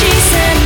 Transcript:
she said